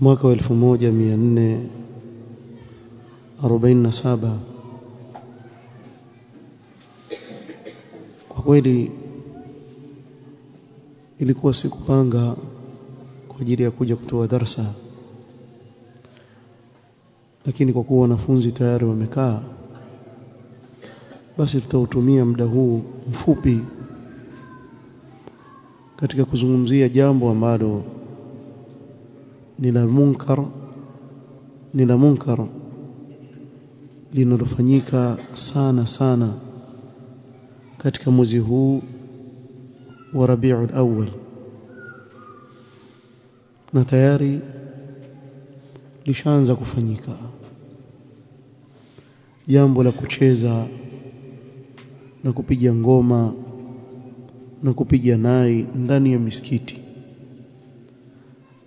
mwaka wa 1447 kwa kweli ilikuwa sikupanga kwa ajili ya kuja kutoa darsa. Lakini kwa kuwa wanafunzi tayari wamekaa basi tutautumia muda huu mfupi katika kuzungumzia jambo ambalo ni la munkar ni la munkar linalofanyika sana sana katika mwezi huu wa Rabiul Awwal. Na tayari lishaanza kufanyika. Jambo la kucheza na kupiga ngoma na kupiga nai ndani ya misikiti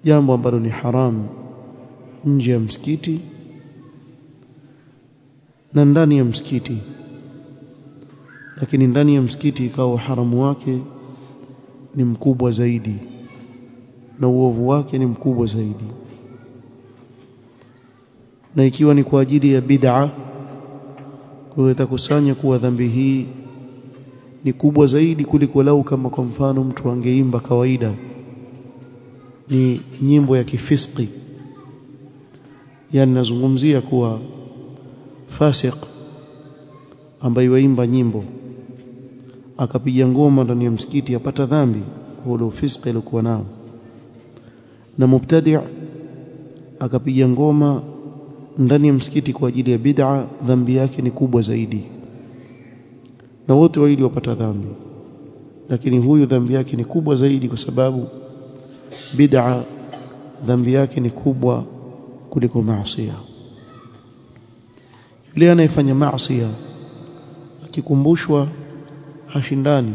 jambo ambalo ni haramu nje ya msikiti na ndani ya msikiti. Lakini ndani ya msikiti ikawa haramu wake ni mkubwa zaidi na uovu wake ni mkubwa zaidi. Na ikiwa ni kwa ajili ya bid'a kwa itakusanya kuwa dhambi hii ni kubwa zaidi kuliko lau kama kwa mfano mtu angeimba kawaida ni nyimbo ya kifisqi. Yani nazungumzia kuwa fasik ambaye waimba nyimbo akapiga ngoma ndani ya msikiti apata dhambi ule ufiski alikuwa nao. Na mubtadi' akapiga ngoma ndani ya msikiti kwa ajili ya bid'a dhambi yake ni kubwa zaidi. Na wote wawili wapata dhambi. Lakini huyu dhambi yake ni kubwa zaidi kwa sababu bid'a dhambi yake ni kubwa kuliko maasi yule anayefanya maasi akikumbushwa hashindani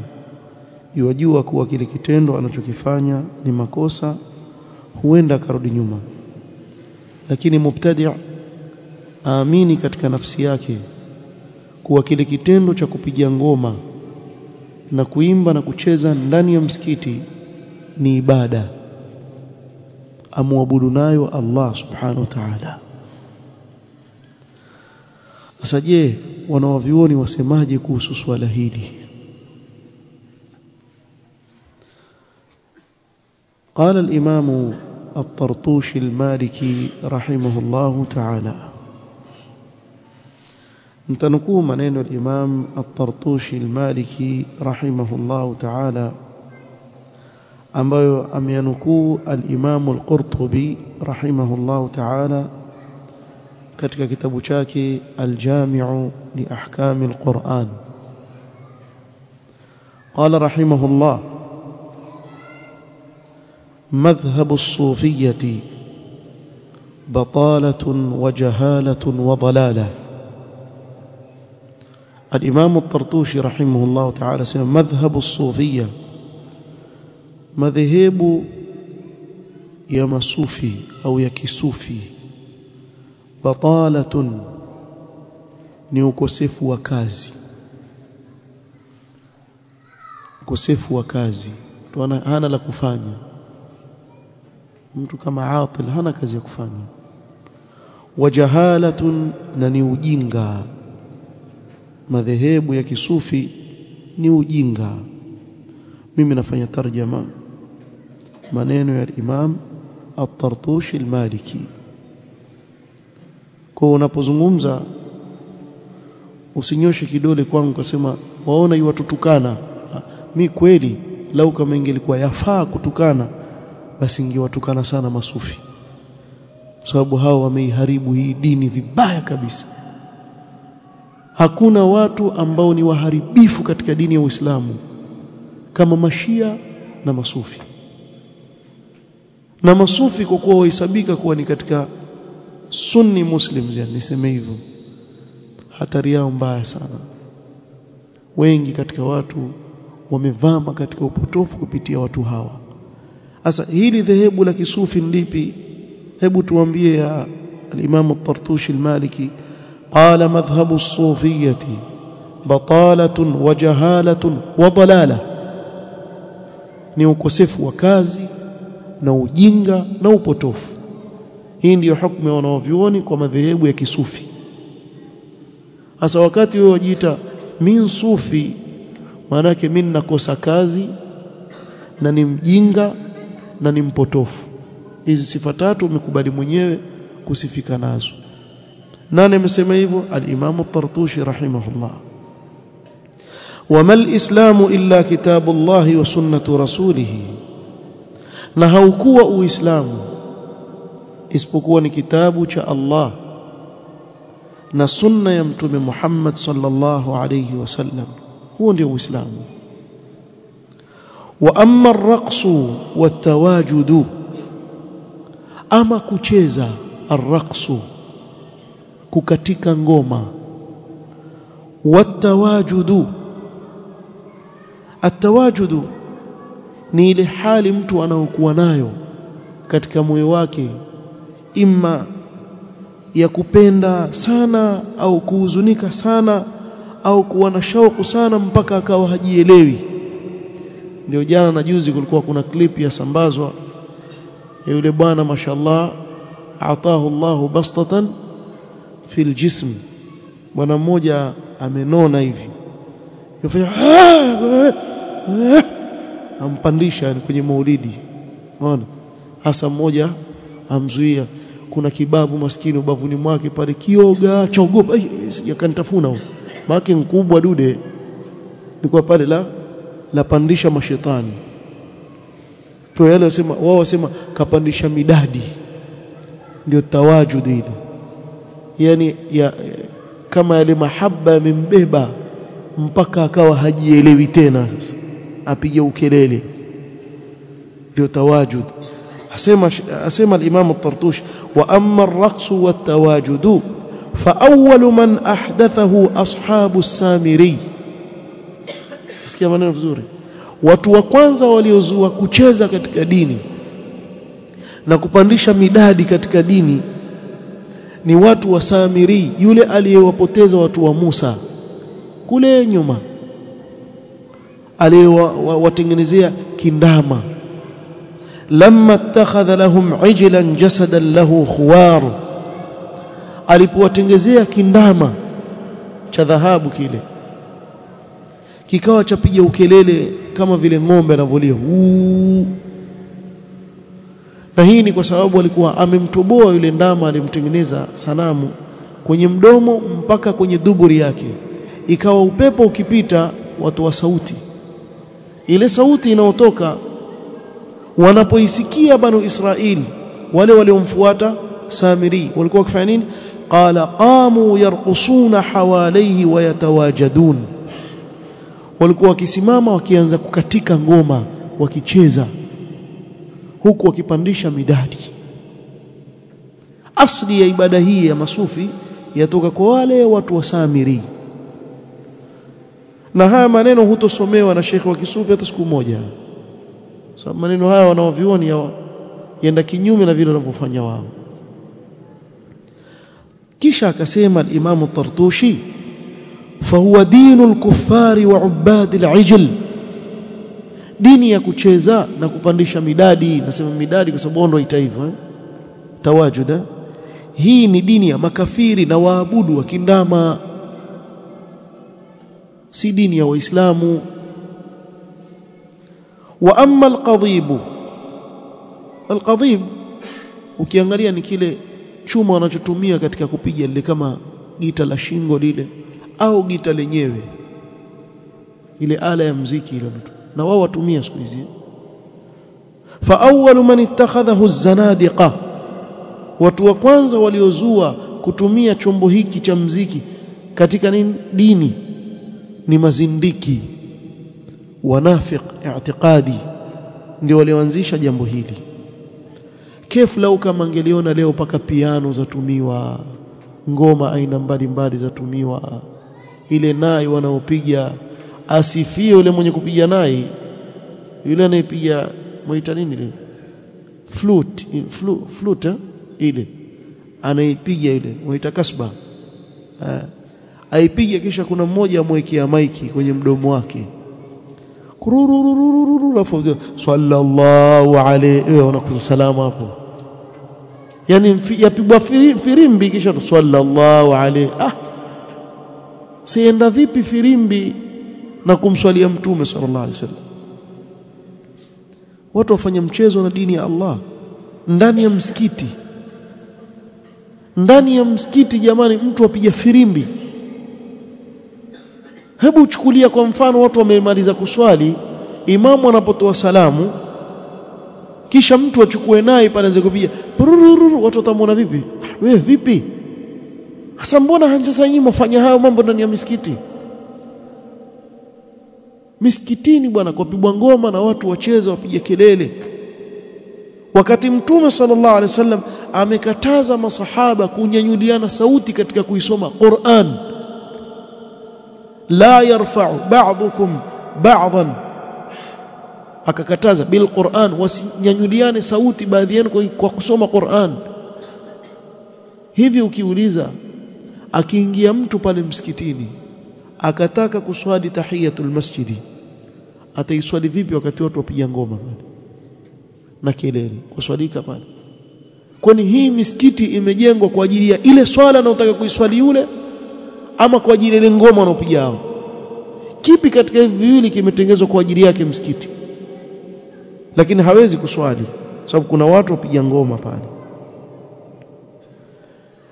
yajua kuwa kile kitendo anachokifanya ni makosa huenda akarudi nyuma. Lakini mubtadi' aamini katika nafsi yake kuwa kile kitendo cha kupiga ngoma na kuimba na kucheza ndani ya msikiti ni ibada amwabudu nayo Allah subhanahu wa ta'ala sasa je wanawavioni wasemaje kuhusu swala hili قال الإمام الطرطوشي المالكي رحمه الله تعالى. نتنكو منين الإمام الطرطوشي المالكي رحمه الله تعالى. Ambayo ameyanukuu al-Imam al-Qurtubi rahimahullah ta'ala katika kitabu chake al-Jami'u li ahkam al-Qur'an قال رحمه الله مذهب الصوفية بطالة وجهالة وضلالة الإمام الطرطوشي رحمه الله تعالى سمى مذهب الصوفية madhehebu ya masufi au ya kisufi. Batalatun ni ukosefu wa kazi. Ukosefu wa kazi. Mtu hana la kufanya. Mtu kama atil hana kazi ya kufanya. Wajahalatun na ni ujinga. Madhehebu ya kisufi ni ujinga. Mimi nafanya tarjama maneno ya Imam At-Tartushi Al-Maliki. Kwa unapozungumza usinyoshe kidole kwangu kasema waona iwatutukana mi kweli lau kama ingelikuwa yafaa kutukana basi ingewatukana sana masufi. Sababu hao wameiharibu hii dini vibaya kabisa. Hakuna watu ambao ni waharibifu katika dini ya Uislamu kama mashia na masufi na masufi kwa kuwa wahesabika kuwa ni katika sunni muslims yani niseme hivyo? Hatari yao mbaya sana. Wengi katika watu wamevama katika upotofu kupitia watu hawa. Sasa hili dhehebu la kisufi ndipi hebu tuambie ya al-Imam al-Tartushi al-Maliki. Qala madhhabu as-sufiyyati batalatun wa jahalatun wa dalala ni ukosefu wa kazi na ujinga na upotofu. Hii ndiyo hukumu ya kwa madhehebu ya kisufi. Hasa wakati wewe wajiita min sufi maana yake mimi nakosa kazi na ni mjinga na ni mpotofu. Hizi sifa tatu umekubali mwenyewe kusifika nazo. Nani amesema hivyo? al-Imam at-Tartushi rahimahullah. Wama al-islamu illa kitabu Allah wa sunnatu rasulih na haukuwa uislamu isipokuwa ni kitabu cha Allah na sunna ya mtume Muhammad sallallahu alayhi wasallam huo ndio uislamu. Wa amma ar-raqsu wat-tawajudu ama kucheza ar-raqsu kukatika ngoma. Wat-tawajudu at-tawajudu ni ile hali mtu anaokuwa nayo katika moyo wake imma ya kupenda sana au kuhuzunika sana au kuwa na shauku sana mpaka akawa hajielewi. Ndio jana na juzi kulikuwa kuna clip ya sambazwa ya yule bwana mashallah atahu Allahu bastatan fil jism. Bwana mmoja amenona hivi. Yafanya ampandisha kwenye maulidi. Unaona? Hasa mmoja amzuia. Kuna kibabu maskini ubavuni mwake pale kioga sijakanitafuna huko maana mkubwa dude. Nilikuwa pale la lapandisha mashetani. Kwa yale wasema wao wasema kapandisha midadi. Ndio tawajud ile. Yani ya, kama yale mahaba yamembeba mpaka akawa hajielewi tena sasa apige ukelele. Ndio tawajud. Asema asema al-Imam al-Tartush wa amma ar-raqs wat-tawajud fa awwal man ahdathahu ashabu as-Samiri. Sikia maneno vizuri. Watu wa kwanza waliozua kucheza katika dini na kupandisha midadi katika dini ni watu wa Samiri yule aliyewapoteza watu wa Musa. Kule nyuma aliyewatengenezea kindama. Lamma ittakhadha lahum ijlan jasadan lahu khuwar alipowatengezea kindama cha dhahabu kile kikawa chapiga ukelele kama vile ng'ombe anavolia na hii ni kwa sababu alikuwa amemtoboa yule ndama alimtengeneza sanamu kwenye mdomo mpaka kwenye duburi yake. Ikawa upepo ukipita watu wa sauti ile sauti inayotoka wanapoisikia banu Israili wale waliomfuata Samiri walikuwa wakifanya nini? Qala qamu yarqusuna hawalihi wa yatawajadun. Walikuwa wakisimama wakianza kukatika ngoma wakicheza huku wakipandisha midadi. Asli ya ibada hii ya masufi yatoka kwa wale watu wa Samiri na haya maneno hutosomewa na shekhi wa kisufi hata siku moja. So, maneno haya wanaovioni yenda kinyume na vile wanavyofanya wao. Kisha akasema al-Imam Tartushi fahuwa dinu al-kuffari wa ubadi al-ijl. Dini ya kucheza na kupandisha midadi nasema midadi kwa sababu ndo ita hivyo eh? tawajuda hii ni dini ya makafiri na waabudu wa kindama si dini ya waislamu. Wa amma alqadhibu alqadhib ukiangalia ni kile chuma wanachotumia katika kupiga lile kama gita la shingo lile au gita lenyewe ile ala ya mziki ile mtu na wao watumia siku hizi. Fa awwalu man ittakhadhahu az-zanadiqa watu wa kwanza waliozua kutumia chombo hiki cha mziki katika nini? Dini ni mazindiki wanafiq i'tiqadi ndio walioanzisha jambo hili. Kefu lau kama angeliona leo paka piano zatumiwa ngoma aina mbalimbali zatumiwa ile nai wanaopiga asifie yule mwenye kupiga nai. Yule anayepiga muita nini ile? Flute flute, flute ile. Anaipiga ile muita kasba aipiga kisha kuna mmoja amwekea maiki kwenye mdomo wake. Kurururururu alafu sallallahu alayhi wewe unakuza salamu hapo. Yani yapigwa firimbi kisha sallallahu alayhi ah! Sienda vipi firimbi na kumswalia mtume sallallahu alaihi wasallam? Watu wafanya mchezo na dini ya Allah. Ndani ya msikiti. Ndani ya msikiti jamani mtu apiga firimbi hebu chukulia kwa mfano watu wamemaliza kuswali imamu anapotoa salamu kisha mtu achukue naye pale anze kupiga watu watamwona vipi? Wewe vipi? Hasa mbona sasa nyinyi mfanya hayo mambo ndani ya misikiti? Misikitini bwana kupigwa ngoma na watu wacheza wapige kelele. Wakati mtume sallallahu alaihi wasallam amekataza masahaba kunyanyuliana sauti katika kuisoma Qur'an la yarfa'u ba'dukum ba'dhan akakataza bil Qur'an wasinyanyuliane sauti baadhi yenu kwa kusoma Qur'an. Hivi ukiuliza akiingia mtu pale msikitini akataka kuswali tahiyatul masjidi ataiswali vipi wakati watu wapiga ngoma pale? Na kelele kuswalika pale. Kwani hii misikiti imejengwa kwa ajili ya ile swala anayotaka kuiswali yule ama kwa ajili ile ngoma wanaopiga hao? Kipi katika hivi viwili kimetengezwa kwa ajili yake msikiti? Lakini hawezi kuswali sababu kuna watu wapiga ngoma pale.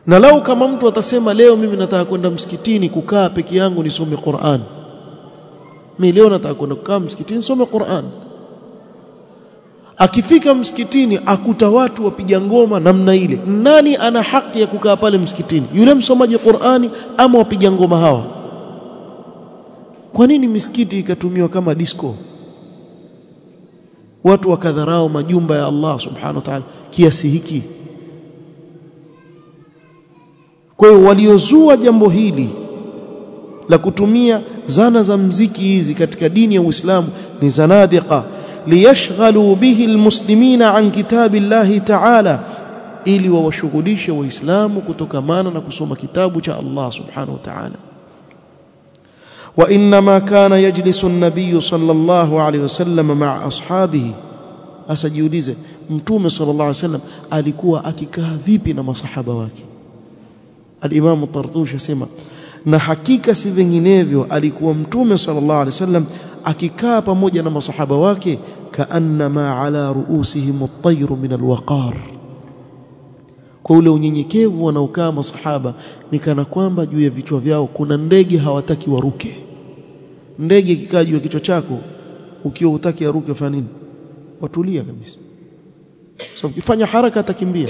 Na lau kama mtu atasema leo mimi nataka kwenda msikitini kukaa peke yangu nisome Qur'an. Mimi leo nataka kwenda kukaa msikitini nisome Qur'an akifika msikitini akuta watu wapiga ngoma namna ile. Nani ana haki ya kukaa pale msikitini? Yule msomaji Qur'ani ama wapiga ngoma hawa? Kwa nini misikiti ikatumiwa kama disco? Watu wakadharau majumba ya Allah subhanahu wa ta'ala kiasi hiki. Kwa hiyo waliozua jambo hili la kutumia zana za mziki hizi katika dini ya Uislamu ni zanadiqa liyashghalu bihi almuslimina an kitabillahi ta'ala ili wawashughulishe waislamu kutokamana na kusoma kitabu cha Allah subhanahu wa ta'ala وانما كان يجلس النبي صلى الله عليه وسلم مع اصحابه asajiulize mtume sallallahu alaihi wasallam alikuwa akikaa vipi na masahaba wake al-Imam Tartush asema na hakika si vinginevyo alikuwa mtume sallallahu alaihi wasallam akikaa pamoja na masahaba wake kaannama ala ruusihim at-tayr min al-waqar. Kwa ule unyenyekevu wanaokaa masahaba ni kana kwamba juu ya vichwa vyao kuna ndege hawataki waruke. Ndege ikikaa juu ya kichwa chako ukiwa utaki aruke fanya nini? Watulia kabisa. So ukifanya haraka atakimbia.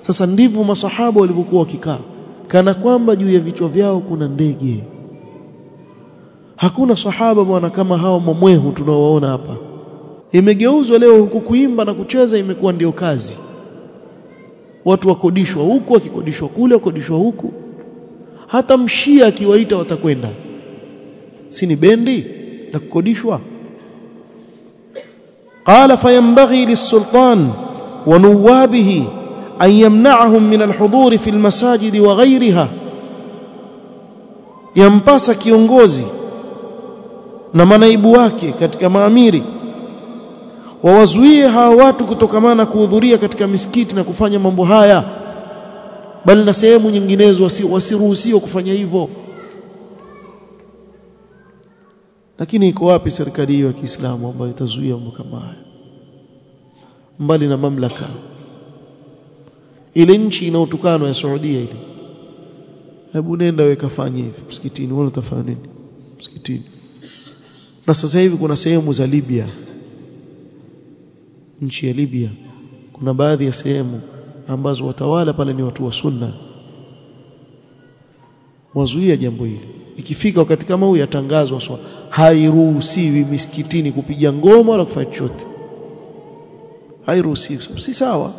Sasa ndivyo masahaba walivyokuwa wakikaa. Kana kwamba juu ya vichwa vyao kuna ndege hakuna sahaba bwana kama hawa mamwehu tunaowaona hapa. Imegeuzwa leo huku kuimba na kucheza imekuwa ndio kazi. Watu wakodishwa huku wakikodishwa kule wakodishwa huku. Hata mshia akiwaita watakwenda. Si ni bendi la kukodishwa? Qala fayambaghi lis-sultan wa nuwabihi an yamna'ahum min alhuduri fi almasajid wa ghayriha. Yampasa kiongozi na manaibu wake katika maamiri. Wawazuie hawa watu kutokamana kuhudhuria katika misikiti na kufanya mambo haya. Bali na sehemu nyinginezo wasiruhusiwe kufanya hivyo. Lakini iko wapi serikali hiyo ya Kiislamu ambayo itazuia mambo kama haya? Mbali na mamlaka. Ile nchi inayotukana ya Saudia ile. Hebu nenda wekafanye kafanye hivi msikitini. Wewe utafanya nini? Msikitini na sasa hivi kuna sehemu za Libya nchi ya Libya kuna baadhi ya sehemu ambazo watawala pale ni watu wa sunna wazuia jambo hili ikifika wakati kama huu yatangazwa so hairuhusiwi misikitini kupiga ngoma wala kufanya chochote hairuhusiwi si sawa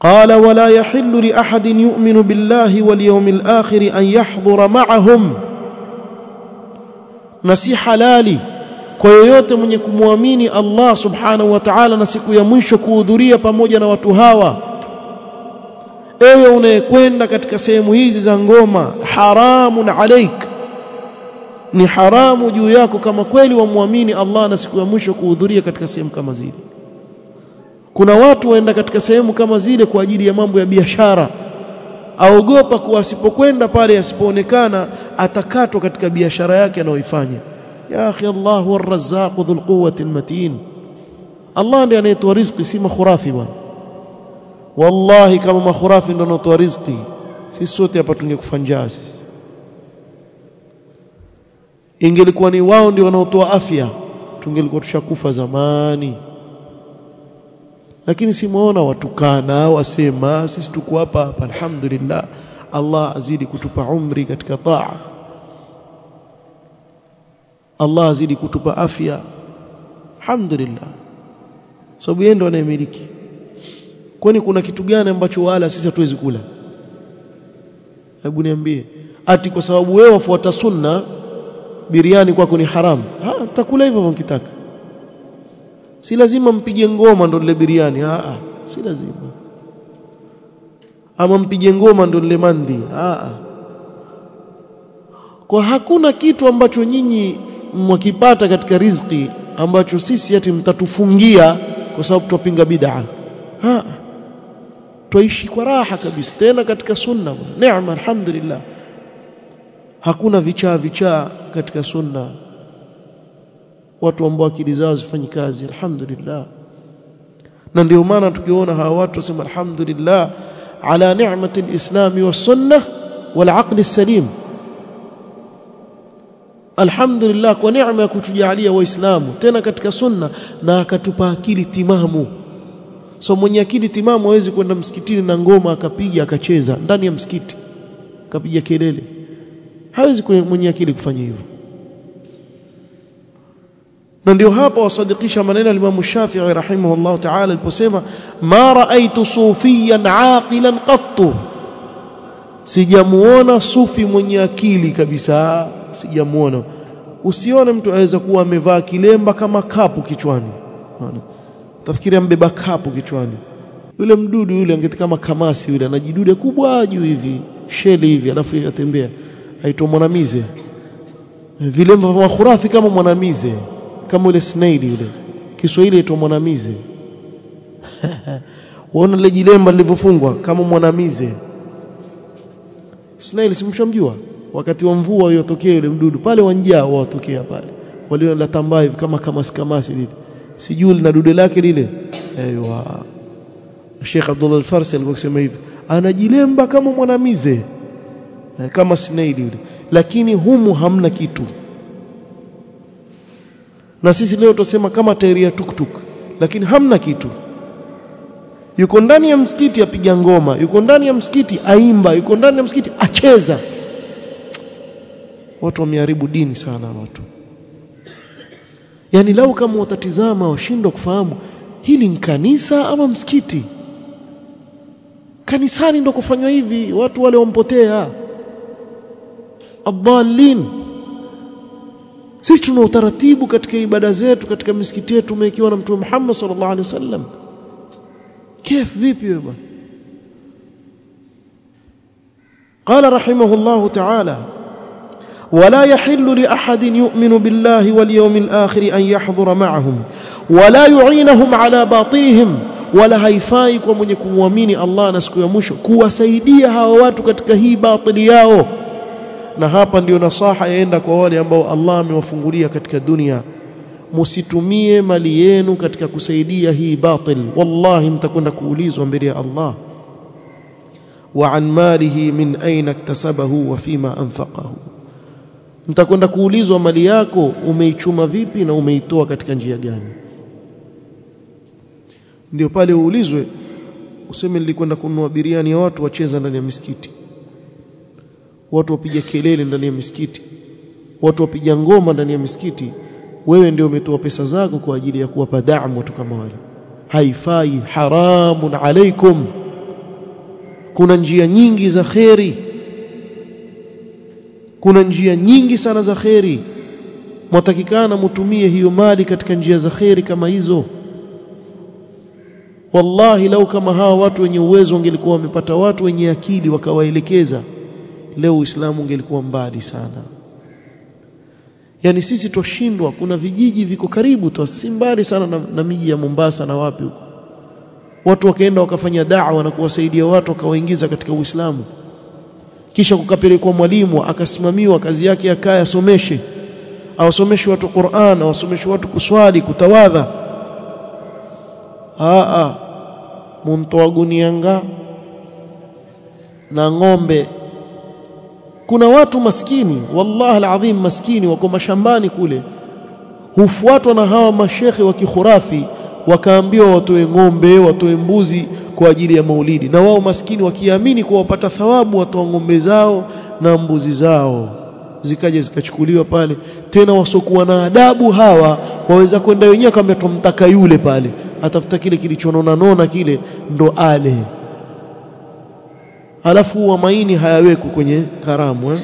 قال ولا يحل لأحد يؤمن بالله واليوم الآخر أن يحضر معهم na si halali kwa yeyote mwenye kumwamini Allah subhanahu wa ta'ala na siku ya mwisho kuhudhuria pamoja na watu hawa. Ewe unayekwenda katika sehemu hizi za ngoma haramun alaik. Ni haramu juu yako kama kweli wamwamini Allah na siku ya mwisho kuhudhuria katika sehemu kama zile. Kuna watu waenda katika sehemu kama zile kwa ajili ya mambo ya biashara aogopa kuwa asipokwenda pale asipoonekana atakatwa katika biashara yake anayoifanya. Ya akhi Allah warrazzaq ar-razzaq dhul quwwati al-matin. Allah ndiye anayetoa riziki si makhurafi bwana. Wallahi kama makhurafi ndio anatoa riziki sisi sote hapa tungekufa njaa sisi. Ingelikuwa ni wao ndio wanaotoa afya tungelikuwa tushakufa zamani lakini simuona watukana wasema sisi tuko hapa hapa. Alhamdulillah Allah azidi kutupa umri katika taa. Allah azidi kutupa afya. Alhamdulillah. Sababu yeye ndo anayemiliki. Kwani kuna kitu gani ambacho wala sisi hatuwezi kula? Hebu niambie. Ati kwa sababu wewe wafuata sunna biriani kwako ni haramu. Ha takula hivyo unkitaka si lazima mpige ngoma ndo lile biriani? A a si lazima. Ama mpige ngoma ndo lile mandhi a a kwa hakuna kitu ambacho nyinyi mwakipata katika riziki ambacho sisi ati mtatufungia kwa sababu twapinga bid'a. Ha tuishi kwa raha kabisa. Tena katika sunna neema alhamdulillah. Hakuna vichaa vichaa katika sunna watu ambao akili zao zifanyi kazi. Alhamdulillah. Na ndio maana tukiona hawa watu wasema alhamdulillah ala ni'mati alislam wa sunnah wal aql salim. Alhamdulillah kwa neema ya kutujalia waislamu tena katika sunna na akatupa akili timamu. So mwenye akili timamu hawezi kwenda msikitini na ngoma akapiga akacheza ndani ya msikiti akapiga kelele. Hawezi mwenye akili kufanya hivyo na ndio hapa wasadikisha maneno ya Imam Shafi'i rahimahullah ta'ala aliposema ma raaitu sufiyan aqilan qattu. Sijamuona sufi mwenye akili kabisa sijamuona. Usione mtu aweza kuwa amevaa kilemba kama kapu kichwani. Tafikiri ambeba kapu kichwani. Yule mdudu yule angeti kama kamasi yule anajidude kubwa juu hivi sheli hivi alafu yatembea aitwa mwanamize. Vilemba vya khurafi kama mwanamize kama ule snail yule. Kiswahili aitwa mwanamize. Waona ile jilemba lilivyofungwa kama mwanamize. Snail simshamjua wakati wa mvua yotokea yule mdudu pale wanjaa watokea pale. Walio la tambaa hivi kama kama kamasi lile. Sijui lina dude lake lile. Aiywa Sheikh Abdullah Al-Farsi alikusema hivi anajilemba kama mwanamize. Kama snail yule. Lakini humu hamna kitu na sisi leo tutasema kama tairi ya tuktuk lakini hamna kitu. Yuko ndani ya msikiti apiga ngoma yuko ndani ya msikiti aimba yuko ndani ya msikiti acheza. Watu wameharibu dini sana watu. Yani lau kama watatizama washindwa kufahamu hili ni kanisa ama msikiti? Kanisani ndo kufanywa hivi watu wale wampotea. Adallin sisi tuna utaratibu katika ibada zetu katika misikiti yetu tumekiwa na mtume Muhammad sallallahu alaihi wasallam كيف vipi wewe bwana قال رحمه الله تعالى ولا يحل لأحد يؤمن بالله واليوم الآخر أن يحضر معهم ولا يعينهم على باطلهم wala haifai kwa mwenye kumwamini Allah na siku ya mwisho kuwasaidia hawa watu katika hii batili yao na hapa ndiyo nasaha yaenda kwa wale ambao Allah amewafungulia katika dunia. Msitumie mali yenu katika kusaidia hii batil. Wallahi mtakwenda kuulizwa mbele ya Allah. Wa an malihi min aina iktasabahu wa fima anfaqahu. Mtakwenda kuulizwa mali yako umeichuma vipi na umeitoa katika njia gani? Ndio pale uulizwe useme nilikwenda kununua biriani ya watu wacheza ndani ya misikiti watu wapiga kelele ndani ya misikiti. Watu wapiga ngoma ndani ya misikiti. Wewe ndio umetoa pesa zako kwa ajili ya kuwapa damu watu kama wale. Haifai haramun alaikum kuna njia nyingi za kheri. Kuna njia nyingi sana za kheri. Mwatakikana mutumie hiyo mali katika njia za kheri kama hizo. Wallahi lau kama hawa watu wenye uwezo wangelikuwa wamepata watu wenye akili wakawaelekeza leo uislamu ungelikuwa mbali sana. Yani sisi twashindwa kuna vijiji viko karibu tu si mbali sana na, na miji ya Mombasa na wapi huko. Watu wakaenda wakafanya da'wa na kuwasaidia watu akawaingiza katika Uislamu. Kisha kukapelekwa mwalimu akasimamiwa kazi yake akaya someshe awasomeshe watu Qur'an awasomeshe watu kuswali kutawadha. Aa muntoa gunianga na ng'ombe kuna watu maskini wallahi alazim maskini wako mashambani kule. Hufuatwa na hawa mashekhe wa kikhurafi wakaambiwa watoe ng'ombe watoe mbuzi kwa ajili ya maulidi. Na wao maskini wakiamini kuwa wapata thawabu watoa ng'ombe zao na mbuzi zao. Zikaja zikachukuliwa pale. Tena wasokuwa na adabu hawa waweza kwenda wenyewe kama tumtaka yule pale. Atafuta kile kilichonona nona kile ndo ale alafu wa maini hayawekwi kwenye karamu eh?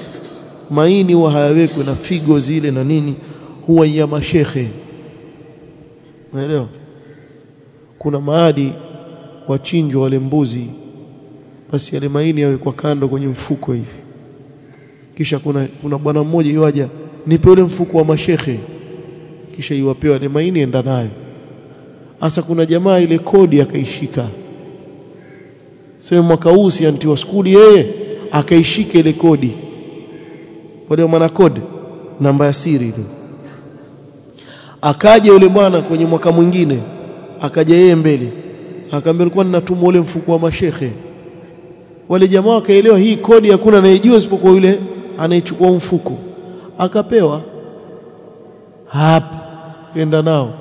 maini huwa hayawekwi na figo zile na nini huwa ya mashekhe unaelewa kuna maadi wachinjwa wale mbuzi basi yale maini yawekwa kando kwenye mfuko hivi. Kisha kuna kuna bwana mmoja yuaja nipe ule mfuko wa mashekhe kisha iwapewa ile maini enda nayo. Hasa kuna jamaa ile kodi akaishika sema mwaka huu si antiwa skuli yeye akaishika ile kodi. Wale maana kodi namba ya siri ile akaja yule bwana kwenye mwaka mwingine akaja yeye mbele. Akaambia alikuwa ninatumwa ule mfuko wa mashehe. Wale jamaa wakaelewa hii kodi hakuna anayejua isipokuwa yule anayechukua mfuko. Akapewa. Hapa kenda nao.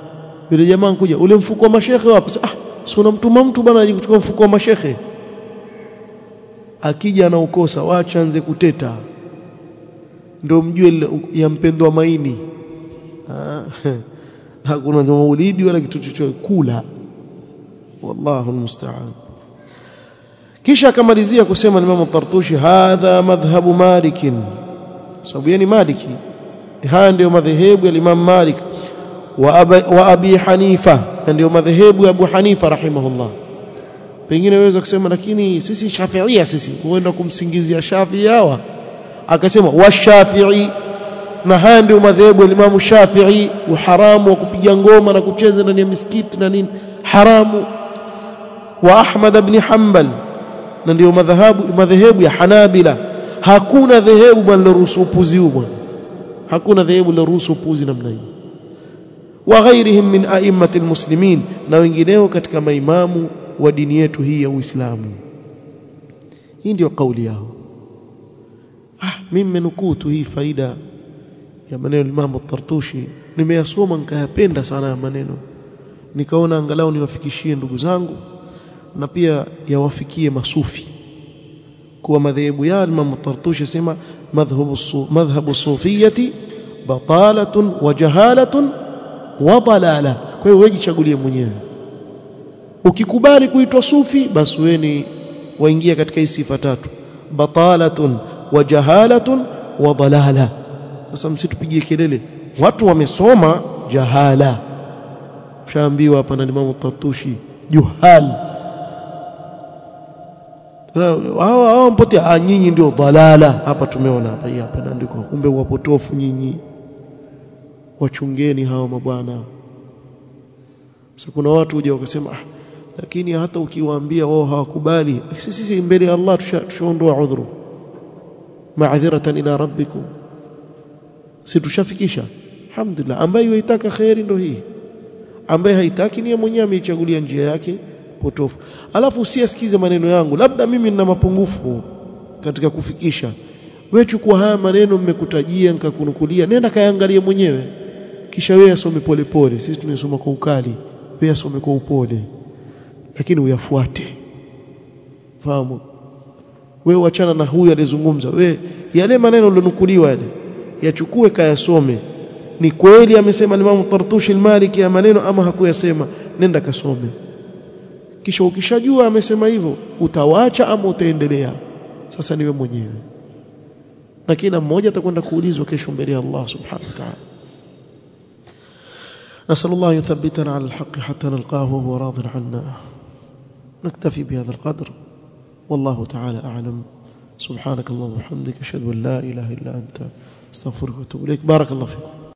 Yule jamaa kuja ule mfuko wa mashehe wapi? Ah si unamtuma mtu bwana aje kuchukua mfuko wa mashekhe akija na ukosa wacha anze kuteta. Ndio mjue ya mpendwa maini. Hakuna maulidi wala kitu chochote. Kula. Wallahu almusta'an. Kisha akamalizia kusema Imam Tartushi hadha madhhabu Malik sababu yani Maliki. Haya ndio madhehebu ya Imam Malik wa Abi Hanifa. Ndio madhehebu ya Abu Hanifa rahimahullah pengine waweza kusema lakini sisi Shafi'ia sisi huenda kumsingizia Shafi'i hawa. Akasema washafii na haya ndio madhehebu ya Imam Shafi'i uharamu wa kupiga ngoma na kucheza ndani ya misikiti na nini haramu. Wa Ahmad ibn Hanbal na ndio madhahabu madhehebu ya Hanabila. Hakuna dhehebu bwana liruhusu upuzi huu bwana. Hakuna dhehebu liruhusu upuzi namna hii. Wa ghairihim min a'immati almuslimin na wengineo katika maimamu wa dini yetu hii ya Uislamu. Hii ndio kauli yao. Ah mimi menukuu tu hii faida ya maneno Imam Tartushi. Nimeyasoma nikayapenda sana ya maneno. Nikaona angalau niwafikishie ndugu zangu na pia yawafikie masufi. Kuwa madhehebu ya Imam Tartushi sema madhhabu madhhabu sufiyati batalatun wa jahalatun wa dalala. Kwa hiyo wewe jichagulie mwenyewe ukikubali kuitwa sufi basi wewe ni waingia katika hii sifa tatu. Batalatun wa jahalatun wa dalala. Sasa msitupigie kelele. Watu wamesoma jahala. Shaambiwa hapa na Imam Tatushi juhal. Hawa hawa mpote a nyinyi ndio dalala. Hapa tumeona hapa hii hapa ndiko kumbe wapotofu nyinyi. Wachungeni hawa mabwana. Sasa kuna watu huja wakasema ah lakini hata ukiwaambia wao hawakubali sisi mbele ya Allah tushaondoa udhuru. Ma'dhiratan ila rabbikum. Si tushafikisha? Alhamdulillah. Ambaye yaitaka khairi ndo hii. Ambaye haitaki ni mwenyewe ameichagulia njia yake potofu. Alafu usiasikize maneno yangu. Labda mimi nina mapungufu katika kufikisha. Wewe chukua haya maneno mmekutajia nikakunukulia nenda kaangalie mwenyewe. Kisha wewe asome polepole sisi tunasoma kwa ukali. Wewe asome kwa upole lakini uyafuate fahamu wewe wachana na huyu alizungumza wewe yale maneno yalonukuliwa yale yachukue kayasome ni kweli amesema Imam Tartushi al-Maliki ya maneno ama hakuyasema nenda kasome kisha ukishajua amesema hivyo utawacha ama utaendelea sasa niwe mwenyewe na kila mmoja atakwenda kuulizwa kesho mbele ya Allah subhanahu wa ta'ala نسأل الله يثبتنا على الحق حتى نلقاه وهو راض عنا نكتفي بهذا القدر. والله تعالى أعلم. سبحانك اللهم وبحمدك أشهد أن لا إله إلا أنت أستغفرك وأتوب إليك. بارك الله فيكم.